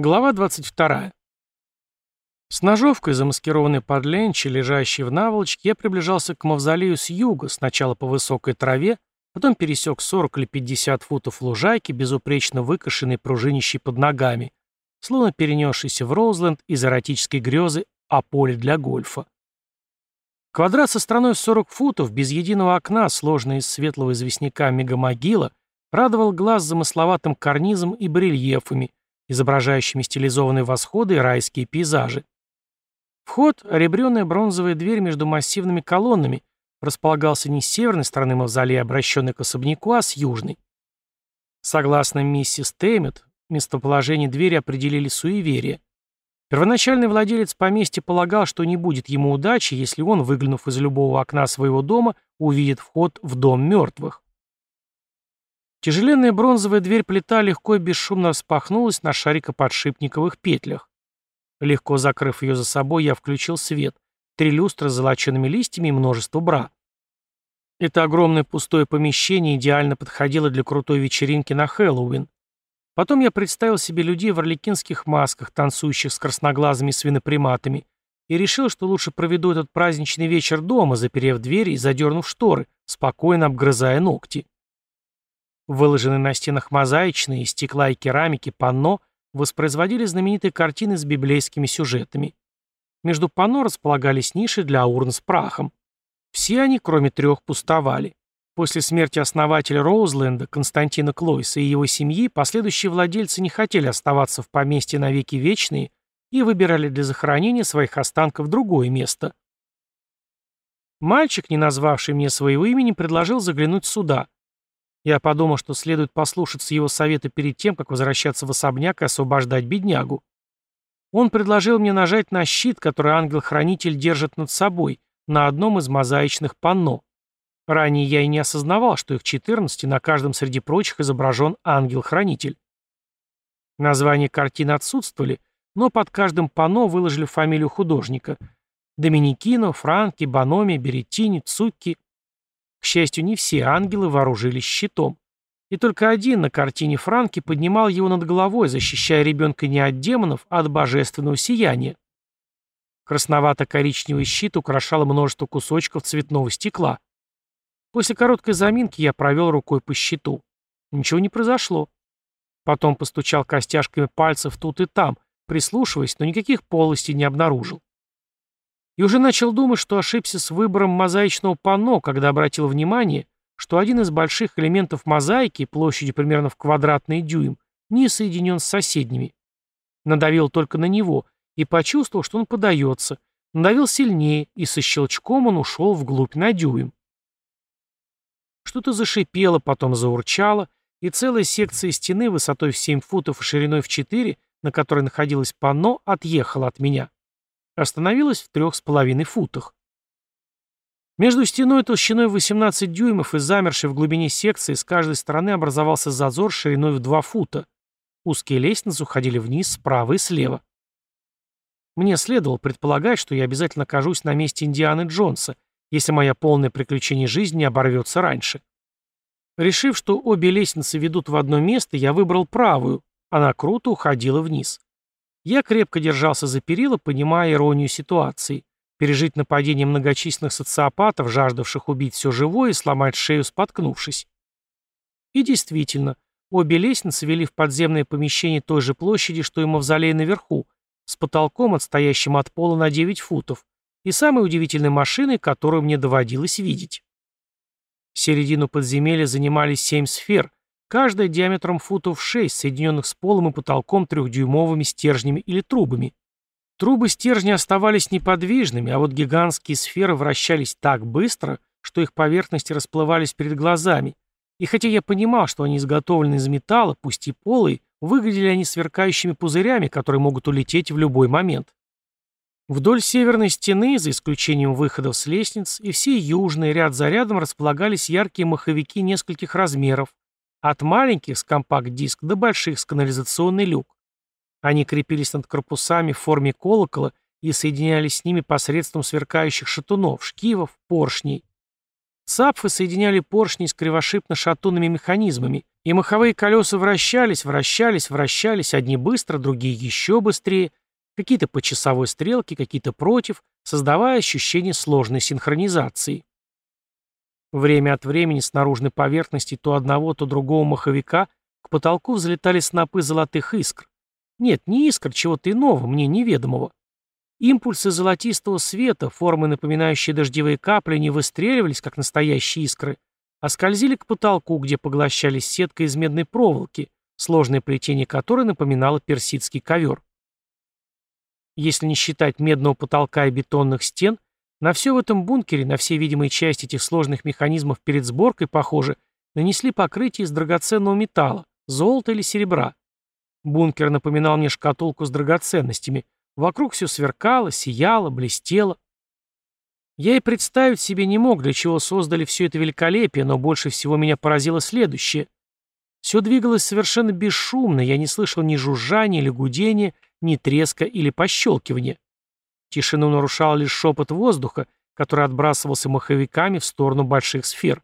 Глава 22. С ножовкой, замаскированной под ленчи, лежащей в наволочке, я приближался к мавзолею с юга, сначала по высокой траве, потом пересек 40 или 50 футов лужайки, безупречно выкошенной пружинищей под ногами, словно перенесшийся в Роузленд из эротической грезы о поле для гольфа. Квадрат со стороной в 40 футов, без единого окна, сложный из светлого известняка мегамогила, радовал глаз замысловатым карнизом и барельефами, изображающими стилизованные восходы и райские пейзажи. Вход, ребрёная бронзовая дверь между массивными колоннами, располагался не с северной стороны мавзолея, обращенной к особняку, а с южной. Согласно миссис Теймет, местоположение двери определили суеверие. Первоначальный владелец поместья полагал, что не будет ему удачи, если он, выглянув из любого окна своего дома, увидит вход в дом мертвых. Тяжеленная бронзовая дверь-плита легко и бесшумно распахнулась на шарикоподшипниковых петлях. Легко закрыв ее за собой, я включил свет, три люстры с золочеными листьями и множество бра. Это огромное пустое помещение идеально подходило для крутой вечеринки на Хэллоуин. Потом я представил себе людей в орликинских масках, танцующих с красноглазыми свиноприматами, и решил, что лучше проведу этот праздничный вечер дома, заперев двери и задернув шторы, спокойно обгрызая ногти. Выложенные на стенах мозаичные, стекла и керамики панно воспроизводили знаменитые картины с библейскими сюжетами. Между панно располагались ниши для урн с прахом. Все они, кроме трех, пустовали. После смерти основателя Роузленда, Константина Клойса и его семьи, последующие владельцы не хотели оставаться в поместье навеки вечные и выбирали для захоронения своих останков другое место. Мальчик, не назвавший мне своего имени, предложил заглянуть сюда, я подумал, что следует послушаться его совета перед тем, как возвращаться в особняк и освобождать беднягу. Он предложил мне нажать на щит, который ангел-хранитель держит над собой, на одном из мозаичных панно. Ранее я и не осознавал, что их 14, и на каждом среди прочих изображен ангел-хранитель. Названия картин отсутствовали, но под каждым панно выложили фамилию художника. Доминикино, Франки, Баноми, Береттини, Цукки. К счастью, не все ангелы вооружились щитом. И только один на картине Франки поднимал его над головой, защищая ребенка не от демонов, а от божественного сияния. Красновато-коричневый щит украшало множество кусочков цветного стекла. После короткой заминки я провел рукой по щиту. Ничего не произошло. Потом постучал костяшками пальцев тут и там, прислушиваясь, но никаких полостей не обнаружил. И уже начал думать, что ошибся с выбором мозаичного панно, когда обратил внимание, что один из больших элементов мозаики, площадью примерно в квадратный дюйм, не соединен с соседними. Надавил только на него и почувствовал, что он подается. Надавил сильнее, и со щелчком он ушел вглубь на дюйм. Что-то зашипело, потом заурчало, и целая секция стены высотой в 7 футов и шириной в 4, на которой находилось панно, отъехала от меня остановилась в трех с половиной футах. Между стеной толщиной 18 дюймов и замершей в глубине секции с каждой стороны образовался зазор шириной в 2 фута. Узкие лестницы уходили вниз справа и слева. Мне следовало предполагать, что я обязательно окажусь на месте Индианы Джонса, если моя полное приключение жизни не оборвется раньше. Решив, что обе лестницы ведут в одно место, я выбрал правую, она круто уходила вниз. Я крепко держался за перила, понимая иронию ситуации. Пережить нападение многочисленных социопатов, жаждавших убить все живое и сломать шею, споткнувшись. И действительно, обе лестницы вели в подземное помещение той же площади, что и мавзолей наверху, с потолком, отстоящим от пола на 9 футов, и самой удивительной машиной, которую мне доводилось видеть. Середину подземелья занимали семь сфер, каждая диаметром футов 6, соединенных с полом и потолком трехдюймовыми стержнями или трубами. Трубы стержня оставались неподвижными, а вот гигантские сферы вращались так быстро, что их поверхности расплывались перед глазами. И хотя я понимал, что они изготовлены из металла, пусть и полые, выглядели они сверкающими пузырями, которые могут улететь в любой момент. Вдоль северной стены, за исключением выходов с лестниц, и все южные ряд за рядом располагались яркие маховики нескольких размеров, от маленьких с компакт-диск до больших с канализационный люк. Они крепились над корпусами в форме колокола и соединялись с ними посредством сверкающих шатунов, шкивов, поршней. Сапфы соединяли поршни с кривошипно-шатунными механизмами, и маховые колеса вращались, вращались, вращались, одни быстро, другие еще быстрее, какие-то по часовой стрелке, какие-то против, создавая ощущение сложной синхронизации. Время от времени с наружной поверхности то одного, то другого маховика к потолку взлетали снопы золотых искр. Нет, не искр, чего-то иного, мне неведомого. Импульсы золотистого света, формы, напоминающие дождевые капли, не выстреливались, как настоящие искры, а скользили к потолку, где поглощались сеткой из медной проволоки, сложное плетение которой напоминало персидский ковер. Если не считать медного потолка и бетонных стен, на все в этом бункере, на все видимые части этих сложных механизмов перед сборкой, похоже, нанесли покрытие из драгоценного металла, золота или серебра. Бункер напоминал мне шкатулку с драгоценностями – Вокруг все сверкало, сияло, блестело. Я и представить себе не мог, для чего создали все это великолепие, но больше всего меня поразило следующее. Все двигалось совершенно бесшумно, я не слышал ни жужжания, ни гудения, ни треска или пощелкивания. Тишину нарушал лишь шепот воздуха, который отбрасывался маховиками в сторону больших сфер.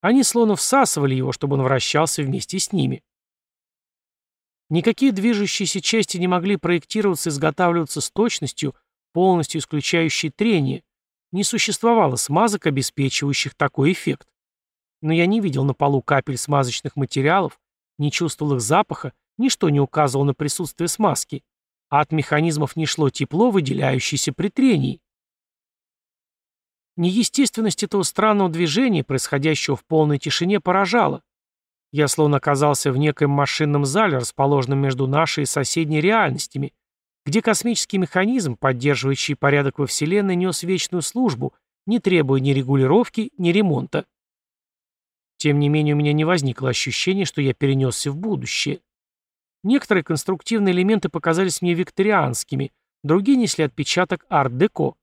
Они словно всасывали его, чтобы он вращался вместе с ними. Никакие движущиеся части не могли проектироваться и изготавливаться с точностью, полностью исключающей трение. Не существовало смазок, обеспечивающих такой эффект. Но я не видел на полу капель смазочных материалов, не чувствовал их запаха, ничто не указывало на присутствие смазки, а от механизмов не шло тепло, выделяющееся при трении. Неестественность этого странного движения, происходящего в полной тишине, поражала. Я словно оказался в некоем машинном зале, расположенном между нашей и соседней реальностями, где космический механизм, поддерживающий порядок во Вселенной, нес вечную службу, не требуя ни регулировки, ни ремонта. Тем не менее, у меня не возникло ощущения, что я перенесся в будущее. Некоторые конструктивные элементы показались мне викторианскими, другие несли отпечаток арт-деко.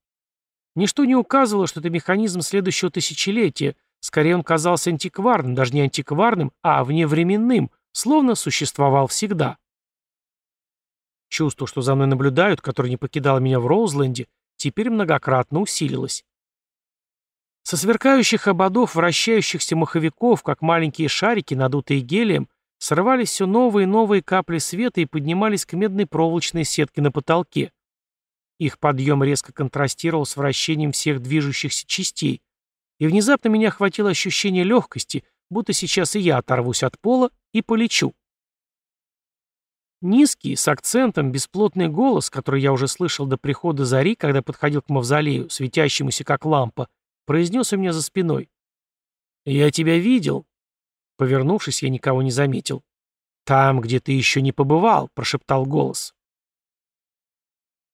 Ничто не указывало, что это механизм следующего тысячелетия — Скорее он казался антикварным, даже не антикварным, а вневременным, словно существовал всегда. Чувство, что за мной наблюдают, которое не покидало меня в Роузленде, теперь многократно усилилось. Со сверкающих ободов вращающихся маховиков, как маленькие шарики, надутые гелием, срывались все новые и новые капли света и поднимались к медной проволочной сетке на потолке. Их подъем резко контрастировал с вращением всех движущихся частей, и внезапно меня охватило ощущение легкости, будто сейчас и я оторвусь от пола и полечу. Низкий, с акцентом, бесплотный голос, который я уже слышал до прихода зари, когда подходил к мавзолею, светящемуся как лампа, произнес у меня за спиной. «Я тебя видел». Повернувшись, я никого не заметил. «Там, где ты еще не побывал», — прошептал голос.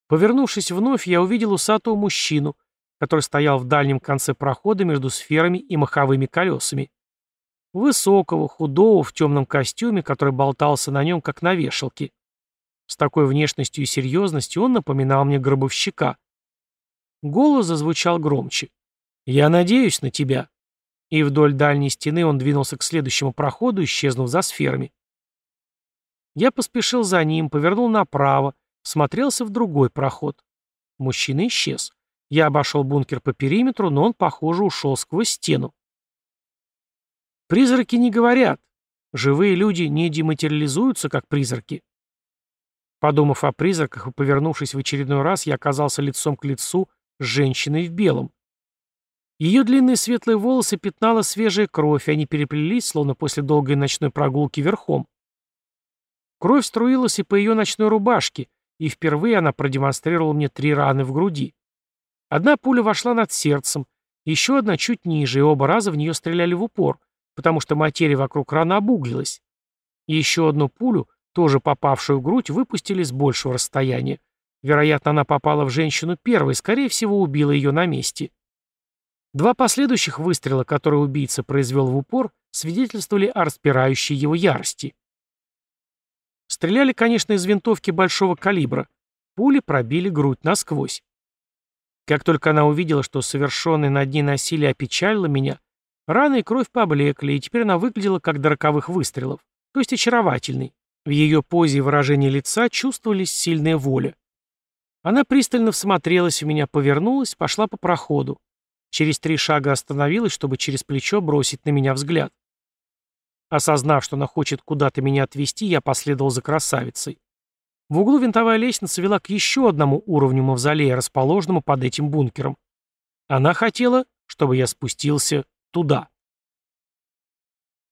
Повернувшись вновь, я увидел усатого мужчину, который стоял в дальнем конце прохода между сферами и маховыми колесами. Высокого, худого, в темном костюме, который болтался на нем, как на вешалке. С такой внешностью и серьезностью он напоминал мне гробовщика. Голос зазвучал громче. «Я надеюсь на тебя». И вдоль дальней стены он двинулся к следующему проходу, исчезнув за сферами. Я поспешил за ним, повернул направо, смотрелся в другой проход. Мужчина исчез. Я обошел бункер по периметру, но он, похоже, ушел сквозь стену. Призраки не говорят. Живые люди не дематериализуются, как призраки. Подумав о призраках и повернувшись в очередной раз, я оказался лицом к лицу с женщиной в белом. Ее длинные светлые волосы пятнала свежая кровь, и они переплелись, словно после долгой ночной прогулки верхом. Кровь струилась и по ее ночной рубашке, и впервые она продемонстрировала мне три раны в груди. Одна пуля вошла над сердцем, еще одна чуть ниже, и оба раза в нее стреляли в упор, потому что материя вокруг раны обуглилась. И еще одну пулю, тоже попавшую в грудь, выпустили с большего расстояния. Вероятно, она попала в женщину первой, скорее всего, убила ее на месте. Два последующих выстрела, которые убийца произвел в упор, свидетельствовали о распирающей его ярости. Стреляли, конечно, из винтовки большого калибра. Пули пробили грудь насквозь. Как только она увидела, что совершенное над ней насилие опечалило меня, раны и кровь поблекли, и теперь она выглядела как до роковых выстрелов, то есть очаровательной. В ее позе и выражении лица чувствовались сильная воля. Она пристально всмотрелась в меня, повернулась, пошла по проходу. Через три шага остановилась, чтобы через плечо бросить на меня взгляд. Осознав, что она хочет куда-то меня отвести, я последовал за красавицей. В углу винтовая лестница вела к еще одному уровню мавзолея, расположенному под этим бункером. Она хотела, чтобы я спустился туда.